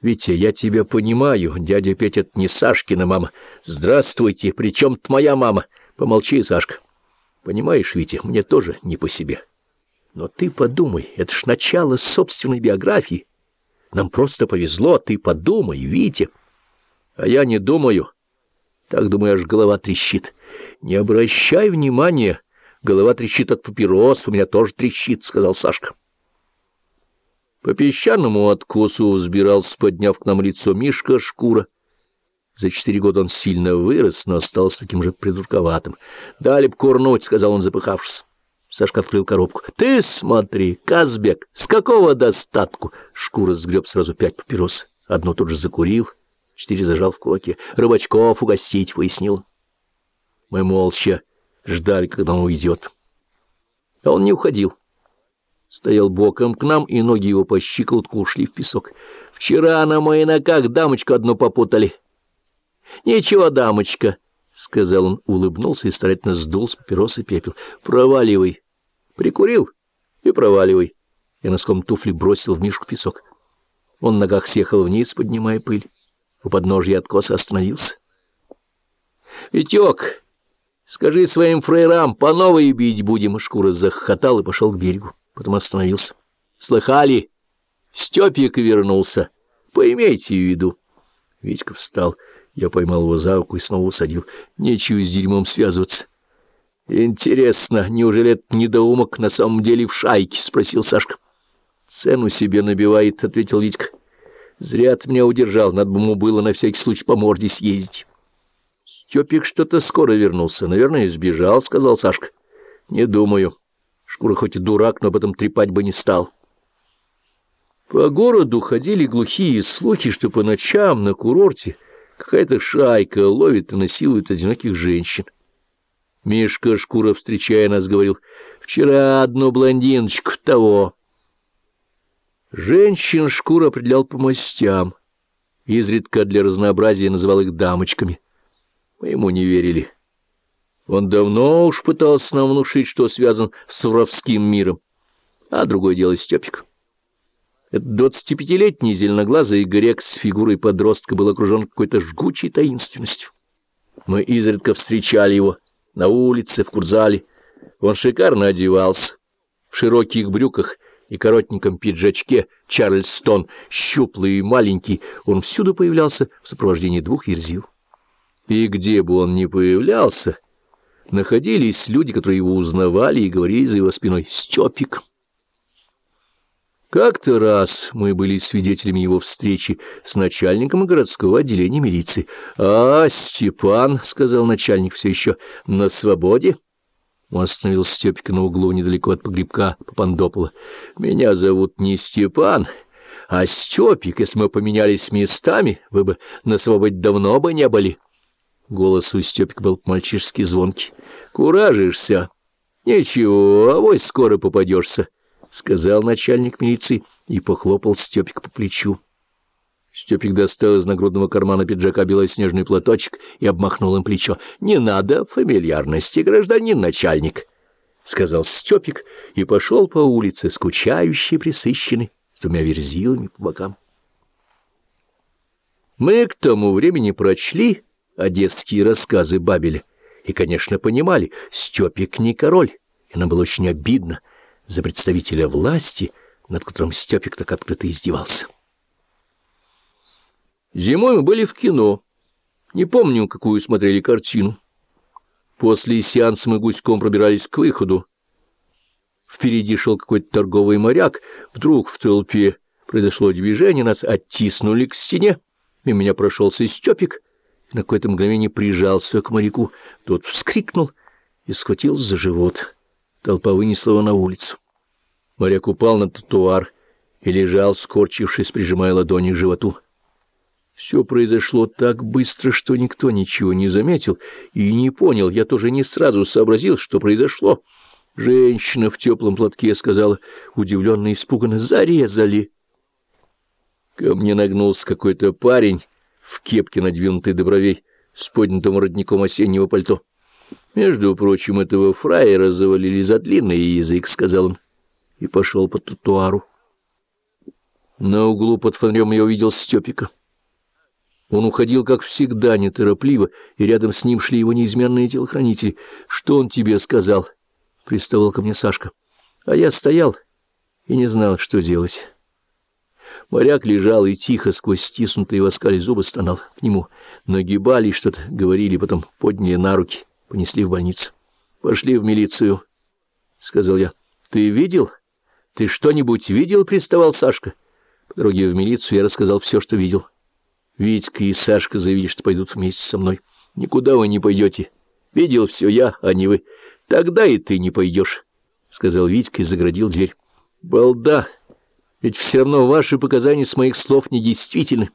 Витя, я тебя понимаю. Дядя Петя — это не Сашкина мама. Здравствуйте, при чем-то моя мама. Помолчи, Сашка. Понимаешь, Витя, мне тоже не по себе. Но ты подумай, это ж начало собственной биографии. Нам просто повезло, ты подумай, Витя. А я не думаю. Так, думаю, аж голова трещит. Не обращай внимания. Голова трещит от папирос, у меня тоже трещит, — сказал Сашка. По песчаному откосу взбирался, подняв к нам лицо Мишка Шкура. За четыре года он сильно вырос, но остался таким же придурковатым. «Дали б курнуть», — сказал он, запыхавшись. Сашка открыл коробку. «Ты смотри, Казбек, с какого достатку?» Шкура сгреб сразу пять папирос. Одну тут же закурил, четыре зажал в кулаке. «Рыбачков угостить», — пояснил. Мы молча ждали, когда он уйдет. А он не уходил стоял боком к нам, и ноги его по щиколотку ушли в песок. «Вчера на ногах дамочку одну попутали». «Ничего, дамочка», — сказал он, улыбнулся и старательно сдул с папиросы пепел. «Проваливай». Прикурил и проваливай. Я носком туфли бросил в мишку песок. Он на ногах съехал вниз, поднимая пыль. У подножья откоса остановился. «Витек, скажи своим фрейрам, по новой бить будем!» Шкура захохотал и пошел к берегу потом остановился. «Слыхали? Степик вернулся. Поимейте в виду». Витька встал. Я поймал его за руку и снова усадил. Нечего с дерьмом связываться. «Интересно, неужели этот недоумок на самом деле в шайке?» — спросил Сашка. «Цену себе набивает», — ответил Витька. «Зря ты меня удержал, надо бы ему было на всякий случай по морде съездить». «Степик что-то скоро вернулся. Наверное, сбежал», — сказал Сашка. «Не думаю». Шкура хоть и дурак, но об этом трепать бы не стал. По городу ходили глухие слухи, что по ночам на курорте какая-то шайка ловит и насилует одиноких женщин. Мишка Шкура, встречая нас, говорил, «Вчера одну блондиночку того». Женщин Шкура определял по мастям, изредка для разнообразия называл их дамочками. Мы ему не верили. Он давно уж пытался нам внушить, что связан с воровским миром. А другое дело Степик. Этот двадцатипятилетний зеленоглазый грек с фигурой подростка был окружен какой-то жгучей таинственностью. Мы изредка встречали его на улице, в курзале. Он шикарно одевался, в широких брюках и коротеньком пиджачке Чарльстон, щуплый и маленький, он всюду появлялся в сопровождении двух верзил. И где бы он ни появлялся, находились люди, которые его узнавали и говорили за его спиной «Степик». Как-то раз мы были свидетелями его встречи с начальником городского отделения милиции. «А, Степан», — сказал начальник, — «все еще на свободе?» Он остановил Степика на углу недалеко от погребка Папандопола. «Меня зовут не Степан, а Степик. Если мы поменялись местами, вы бы на свободе давно бы не были». Голос у Степика был мальчишески звонкий. «Куражишься? Ничего, авось скоро попадешься», — сказал начальник милиции и похлопал Степика по плечу. Степик достал из нагрудного кармана пиджака белоснежный платочек и обмахнул им плечо. «Не надо фамильярности, гражданин начальник», — сказал Степик и пошел по улице, скучающий, присыщенный, с двумя верзилами по бокам. Мы к тому времени прочли одесские рассказы Бабеля и, конечно, понимали, Степик не король, и нам было очень обидно за представителя власти, над которым Степик так открыто издевался. Зимой мы были в кино. Не помню, какую смотрели картину. После сеанса мы гуськом пробирались к выходу. Впереди шел какой-то торговый моряк. Вдруг в толпе произошло движение, нас оттиснули к стене. и меня прошелся Степик, на какое-то мгновение прижался к моряку. Тот вскрикнул и схватил за живот. Толпа вынесла его на улицу. Моряк упал на тротуар и лежал, скорчившись, прижимая ладони к животу. Все произошло так быстро, что никто ничего не заметил и не понял. Я тоже не сразу сообразил, что произошло. Женщина в теплом платке сказала, удивленно и испуганно, «Зарезали!» Ко мне нагнулся какой-то парень в кепке, надвинутой до бровей, с поднятым воротником осеннего пальто. Между прочим, этого фраера завалили за длинный язык, — сказал он, и пошел по тротуару. На углу под фонарем я увидел Степика. Он уходил, как всегда, неторопливо, и рядом с ним шли его неизменные телохранители. «Что он тебе сказал?» — приставал ко мне Сашка. А я стоял и не знал, что делать. Моряк лежал и тихо, сквозь стиснутые в оскале зубы, стонал к нему. Нагибали, что-то говорили, потом подняли на руки, понесли в больницу. «Пошли в милицию», — сказал я. «Ты видел? Ты что-нибудь видел?» — приставал Сашка. По дороге в милицию я рассказал все, что видел. Витька и Сашка заявили, что пойдут вместе со мной. «Никуда вы не пойдете. Видел все я, а не вы. Тогда и ты не пойдешь», — сказал Витька и заградил дверь. «Балда! Ведь все равно ваши показания с моих слов недействительны.